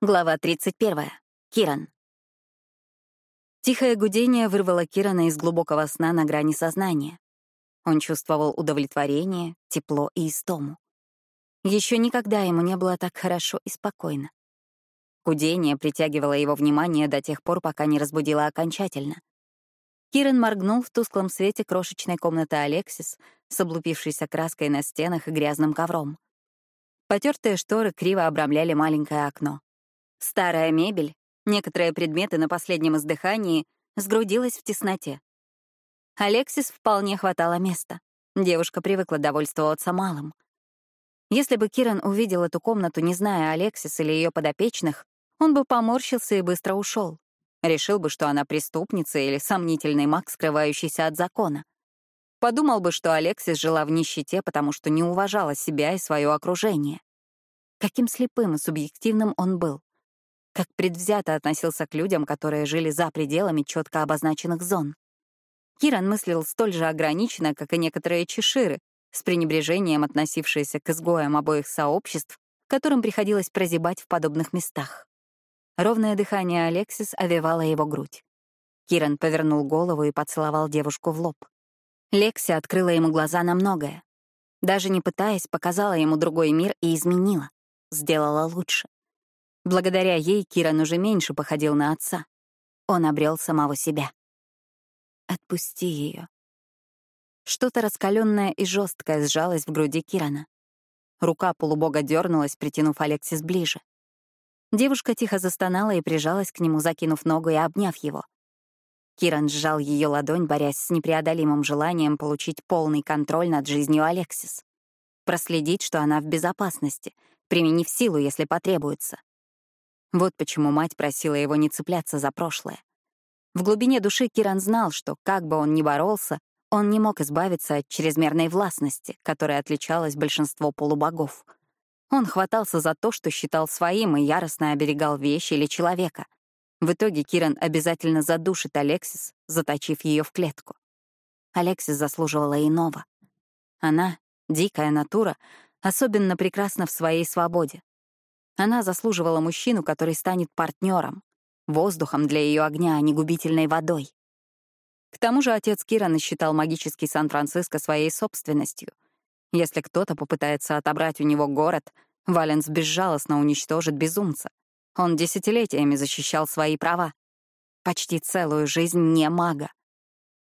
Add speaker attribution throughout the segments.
Speaker 1: Глава 31. Киран. Тихое гудение вырвало Кирана из глубокого сна на грани сознания. Он чувствовал удовлетворение, тепло и истому. Еще никогда ему не было так хорошо и спокойно. Гудение притягивало его внимание до тех пор, пока не разбудило окончательно. Киран моргнул в тусклом свете крошечной комнаты Алексис с облупившейся краской на стенах и грязным ковром. Потертые шторы криво обрамляли маленькое окно. Старая мебель, некоторые предметы на последнем издыхании, сгрудилась в тесноте. Алексис вполне хватало места. Девушка привыкла довольствоваться малым. Если бы Киран увидел эту комнату, не зная Алексис или ее подопечных, он бы поморщился и быстро ушел. Решил бы, что она преступница или сомнительный маг, скрывающийся от закона. Подумал бы, что Алексис жила в нищете, потому что не уважала себя и свое окружение. Каким слепым и субъективным он был как предвзято относился к людям, которые жили за пределами четко обозначенных зон. Киран мыслил столь же ограниченно, как и некоторые чеширы, с пренебрежением относившиеся к изгоям обоих сообществ, которым приходилось прозябать в подобных местах. Ровное дыхание Алексис овевало его грудь. Киран повернул голову и поцеловал девушку в лоб. Лекси открыла ему глаза на многое. Даже не пытаясь, показала ему другой мир и изменила. Сделала лучше. Благодаря ей Киран уже меньше походил на отца. Он обрел самого себя. Отпусти ее. Что-то раскаленное и жесткое сжалось в груди Кирана. Рука полубога дернулась, притянув Алексис ближе. Девушка тихо застонала и прижалась к нему, закинув ногу и обняв его. Киран сжал ее ладонь, борясь с непреодолимым желанием получить полный контроль над жизнью Алексис. Проследить, что она в безопасности, применив силу, если потребуется. Вот почему мать просила его не цепляться за прошлое. В глубине души Киран знал, что, как бы он ни боролся, он не мог избавиться от чрезмерной властности, которой отличалось большинство полубогов. Он хватался за то, что считал своим, и яростно оберегал вещи или человека. В итоге Киран обязательно задушит Алексис, заточив ее в клетку. Алексис заслуживала иного. Она, дикая натура, особенно прекрасна в своей свободе. Она заслуживала мужчину, который станет партнером, воздухом для ее огня, а не губительной водой. К тому же отец Кирана считал магический Сан-Франциско своей собственностью. Если кто-то попытается отобрать у него город, Валенс безжалостно уничтожит безумца. Он десятилетиями защищал свои права. Почти целую жизнь не мага.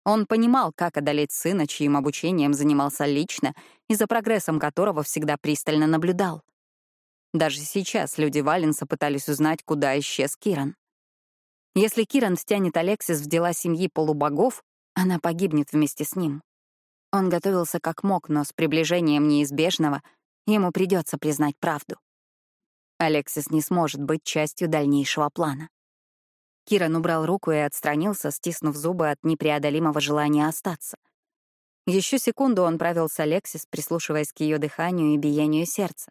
Speaker 1: Он понимал, как одолеть сына, чьим обучением занимался лично и за прогрессом которого всегда пристально наблюдал. Даже сейчас люди Валенса пытались узнать, куда исчез Киран. Если Киран втянет Алексис в дела семьи полубогов, она погибнет вместе с ним. Он готовился как мог, но с приближением неизбежного ему придется признать правду. Алексис не сможет быть частью дальнейшего плана. Киран убрал руку и отстранился, стиснув зубы от непреодолимого желания остаться. Еще секунду он правил с Алексис, прислушиваясь к ее дыханию и биению сердца.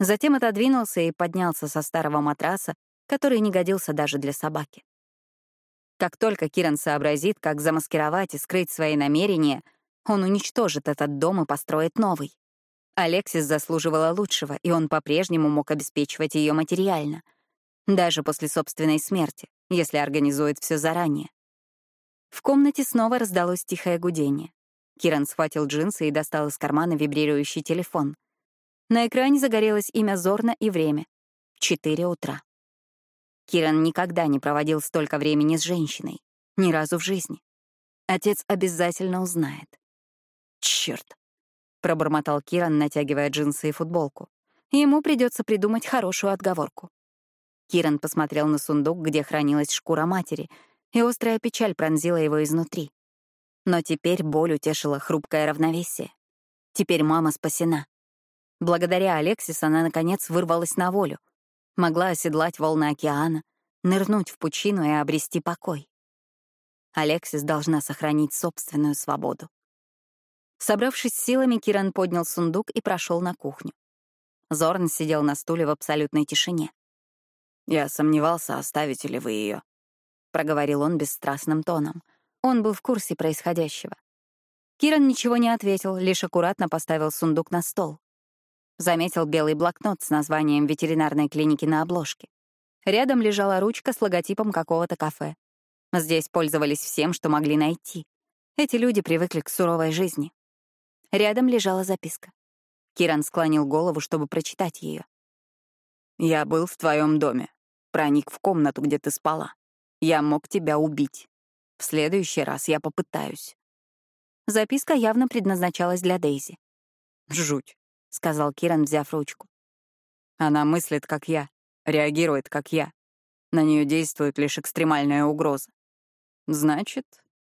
Speaker 1: Затем отодвинулся и поднялся со старого матраса, который не годился даже для собаки. Как только Киран сообразит, как замаскировать и скрыть свои намерения, он уничтожит этот дом и построит новый. Алексис заслуживала лучшего, и он по-прежнему мог обеспечивать ее материально, даже после собственной смерти, если организует все заранее. В комнате снова раздалось тихое гудение. Киран схватил джинсы и достал из кармана вибрирующий телефон — на экране загорелось имя Зорна и время — четыре утра. Киран никогда не проводил столько времени с женщиной, ни разу в жизни. Отец обязательно узнает. Черт! пробормотал Киран, натягивая джинсы и футболку. Ему придется придумать хорошую отговорку. Киран посмотрел на сундук, где хранилась шкура матери, и острая печаль пронзила его изнутри. Но теперь боль утешила хрупкое равновесие. Теперь мама спасена. Благодаря Алексис она, наконец, вырвалась на волю. Могла оседлать волны океана, нырнуть в пучину и обрести покой. Алексис должна сохранить собственную свободу. Собравшись силами, Киран поднял сундук и прошел на кухню. Зорн сидел на стуле в абсолютной тишине. «Я сомневался, оставите ли вы ее, проговорил он бесстрастным тоном. Он был в курсе происходящего. Киран ничего не ответил, лишь аккуратно поставил сундук на стол. Заметил белый блокнот с названием ветеринарной клиники на обложке. Рядом лежала ручка с логотипом какого-то кафе. Здесь пользовались всем, что могли найти. Эти люди привыкли к суровой жизни. Рядом лежала записка. Киран склонил голову, чтобы прочитать ее. «Я был в твоем доме. Проник в комнату, где ты спала. Я мог тебя убить. В следующий раз я попытаюсь». Записка явно предназначалась для Дейзи. «Жуть», — сказал Киран, взяв ручку. «Она мыслит, как я, реагирует, как я. На нее действует лишь экстремальная угроза. Значит,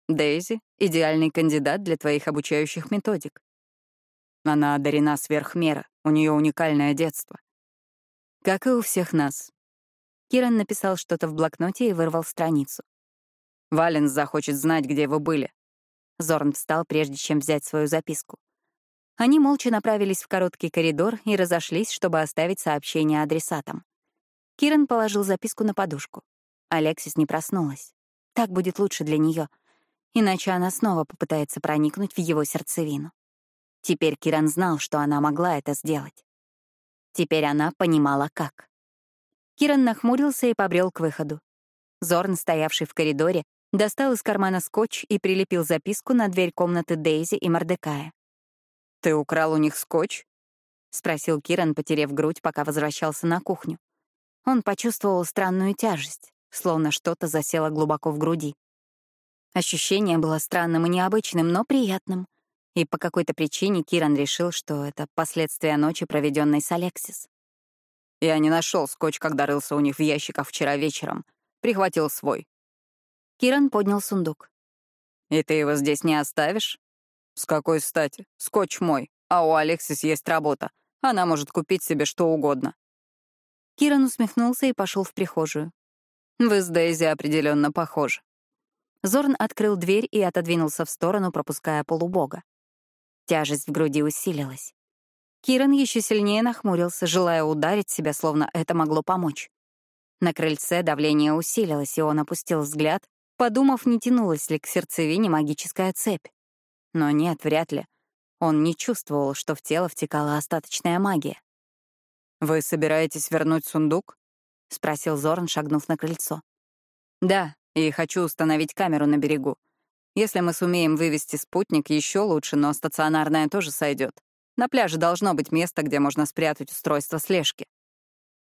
Speaker 1: Дейзи — идеальный кандидат для твоих обучающих методик. Она одарена сверх меры, у нее уникальное детство. Как и у всех нас. Киран написал что-то в блокноте и вырвал страницу. «Валенс захочет знать, где вы были». Зорн встал, прежде чем взять свою записку. Они молча направились в короткий коридор и разошлись, чтобы оставить сообщение адресатам. Киран положил записку на подушку. Алексис не проснулась. Так будет лучше для нее, иначе она снова попытается проникнуть в его сердцевину. Теперь Киран знал, что она могла это сделать. Теперь она понимала, как. Киран нахмурился и побрел к выходу. Зорн, стоявший в коридоре, достал из кармана скотч и прилепил записку на дверь комнаты Дейзи и Мордекая. «Ты украл у них скотч?» — спросил Киран, потеряв грудь, пока возвращался на кухню. Он почувствовал странную тяжесть, словно что-то засело глубоко в груди. Ощущение было странным и необычным, но приятным. И по какой-то причине Киран решил, что это последствия ночи, проведенной с Алексис. «Я не нашел скотч, когда рылся у них в ящиках вчера вечером. Прихватил свой». Киран поднял сундук. «И ты его здесь не оставишь?» «С какой стати? Скотч мой, а у Алексис есть работа. Она может купить себе что угодно». Киран усмехнулся и пошел в прихожую. «Вы с Дейзи определенно похожи». Зорн открыл дверь и отодвинулся в сторону, пропуская полубога. Тяжесть в груди усилилась. Киран еще сильнее нахмурился, желая ударить себя, словно это могло помочь. На крыльце давление усилилось, и он опустил взгляд, подумав, не тянулась ли к сердцевине магическая цепь. Но нет, вряд ли. Он не чувствовал, что в тело втекала остаточная магия. «Вы собираетесь вернуть сундук?» — спросил Зорн, шагнув на крыльцо. «Да, и хочу установить камеру на берегу. Если мы сумеем вывести спутник, еще лучше, но стационарная тоже сойдет. На пляже должно быть место, где можно спрятать устройство слежки.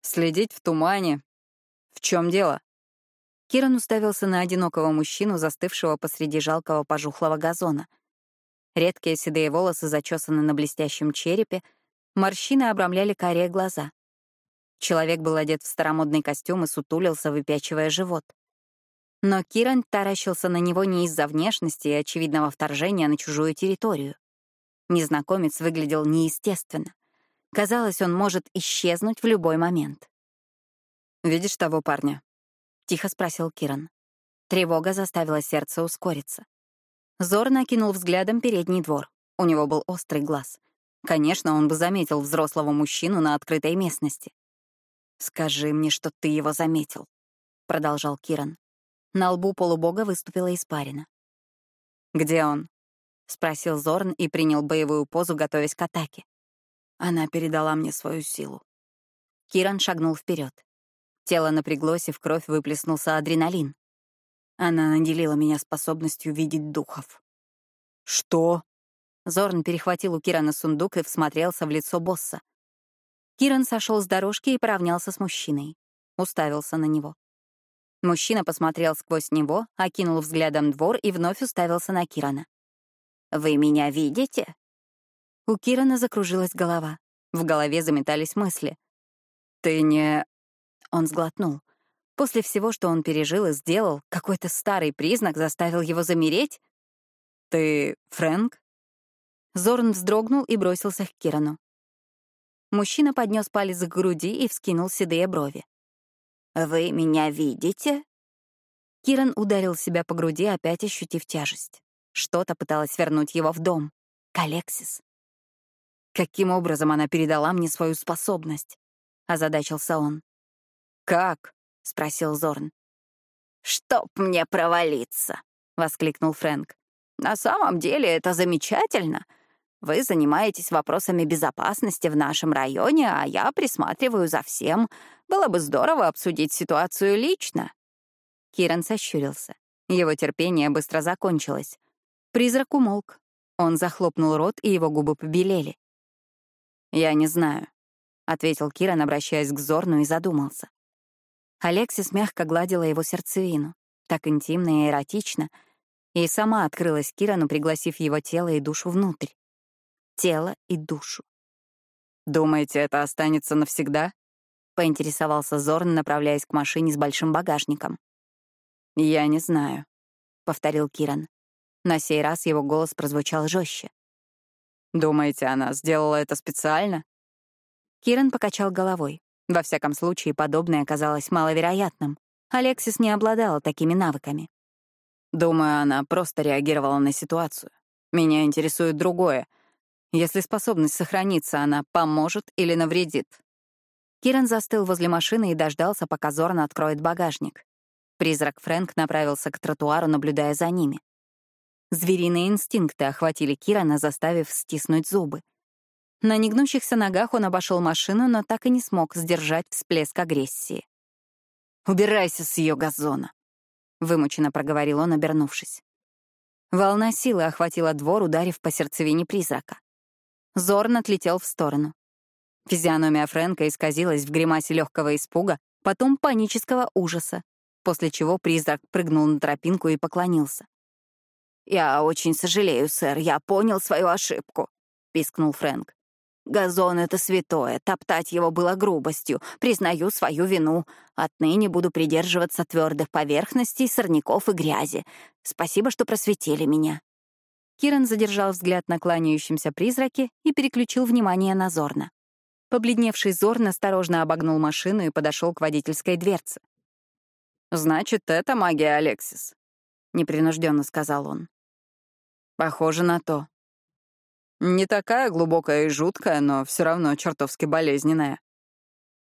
Speaker 1: Следить в тумане. В чем дело?» Киран уставился на одинокого мужчину, застывшего посреди жалкого пожухлого газона — Редкие седые волосы зачесаны на блестящем черепе, морщины обрамляли карие глаза. Человек был одет в старомодный костюм и сутулился, выпячивая живот. Но Киран таращился на него не из-за внешности и очевидного вторжения на чужую территорию. Незнакомец выглядел неестественно. Казалось, он может исчезнуть в любой момент. «Видишь того парня?» — тихо спросил Киран. Тревога заставила сердце ускориться. Зор накинул взглядом передний двор. У него был острый глаз. Конечно, он бы заметил взрослого мужчину на открытой местности. «Скажи мне, что ты его заметил», — продолжал Киран. На лбу полубога выступила испарина. «Где он?» — спросил Зорн и принял боевую позу, готовясь к атаке. Она передала мне свою силу. Киран шагнул вперед. Тело напряглось, и в кровь выплеснулся адреналин. Она наделила меня способностью видеть духов. «Что?» Зорн перехватил у Кирана сундук и всмотрелся в лицо босса. Киран сошел с дорожки и поравнялся с мужчиной. Уставился на него. Мужчина посмотрел сквозь него, окинул взглядом двор и вновь уставился на Кирана. «Вы меня видите?» У Кирана закружилась голова. В голове заметались мысли. «Ты не...» Он сглотнул. После всего, что он пережил и сделал, какой-то старый признак заставил его замереть? «Ты Фрэнк?» Зорн вздрогнул и бросился к Кирану. Мужчина поднес палец к груди и вскинул седые брови. «Вы меня видите?» Киран ударил себя по груди, опять ощутив тяжесть. Что-то пыталось вернуть его в дом. К Алексис. «Каким образом она передала мне свою способность?» — озадачился он. «Как?» — спросил Зорн. «Чтоб мне провалиться!» — воскликнул Фрэнк. «На самом деле это замечательно. Вы занимаетесь вопросами безопасности в нашем районе, а я присматриваю за всем. Было бы здорово обсудить ситуацию лично». Киран сощурился. Его терпение быстро закончилось. Призрак умолк. Он захлопнул рот, и его губы побелели. «Я не знаю», — ответил Киран, обращаясь к Зорну, и задумался. Алексис мягко гладила его сердцевину, так интимно и эротично, и сама открылась Кирану, пригласив его тело и душу внутрь. Тело и душу.
Speaker 2: «Думаете, это останется навсегда?»
Speaker 1: — поинтересовался Зорн, направляясь к машине с большим багажником.
Speaker 2: «Я не знаю», — повторил Киран.
Speaker 1: На сей раз его голос прозвучал жестче.
Speaker 2: «Думаете, она сделала это специально?»
Speaker 1: Киран покачал головой. Во всяком случае, подобное оказалось маловероятным. Алексис не обладала такими навыками.
Speaker 2: Думаю, она просто реагировала на ситуацию. Меня интересует другое. Если способность сохранится, она поможет или навредит?
Speaker 1: Киран застыл возле машины и дождался, пока Зорн откроет багажник. Призрак Фрэнк направился к тротуару, наблюдая за ними. Звериные инстинкты охватили Кирана, заставив стиснуть зубы. На негнущихся ногах он обошел машину, но так и не смог сдержать всплеск агрессии.
Speaker 2: «Убирайся с ее газона», — вымученно проговорил он, обернувшись.
Speaker 1: Волна силы охватила двор, ударив по сердцевине призрака. Зорн отлетел в сторону. Физиономия Фрэнка исказилась в гримасе легкого испуга, потом панического ужаса, после чего призрак прыгнул на тропинку и поклонился.
Speaker 3: «Я очень сожалею, сэр, я понял свою ошибку», — пискнул Фрэнк. «Газон — это святое, топтать его было грубостью, признаю свою вину. Отныне буду придерживаться твердых поверхностей, сорняков и грязи. Спасибо, что просветили меня».
Speaker 1: Киран задержал взгляд на кланяющемся призраке и переключил внимание на Зорна. Побледневший Зорн осторожно обогнул машину и подошел к водительской дверце.
Speaker 2: «Значит, это магия, Алексис», — непринужденно сказал он. Похоже на то. Не такая глубокая и жуткая, но все равно чертовски болезненная.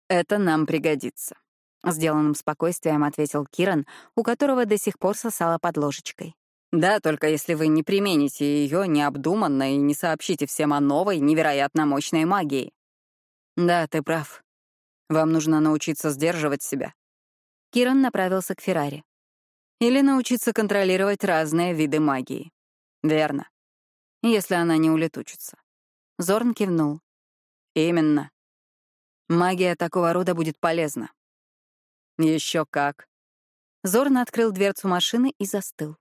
Speaker 2: Это нам пригодится.
Speaker 1: Сделанным спокойствием ответил Киран, у которого до сих пор сосала под ложечкой.
Speaker 2: Да, только если вы не примените ее необдуманно и не сообщите всем о новой, невероятно мощной магии. Да, ты прав. Вам нужно научиться сдерживать себя.
Speaker 1: Киран направился к Феррари.
Speaker 2: Или научиться контролировать разные виды магии. Верно. Если она не улетучится.
Speaker 1: Зорн кивнул.
Speaker 2: Именно. Магия такого рода будет полезна. Еще как.
Speaker 1: Зорн открыл дверцу машины и застыл.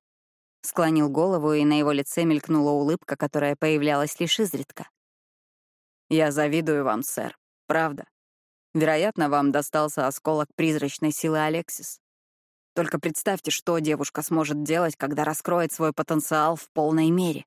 Speaker 1: Склонил голову, и на его лице мелькнула улыбка, которая появлялась лишь изредка.
Speaker 2: «Я завидую вам, сэр. Правда. Вероятно, вам достался осколок призрачной силы Алексис. Только представьте, что девушка сможет делать, когда раскроет свой потенциал в полной мере.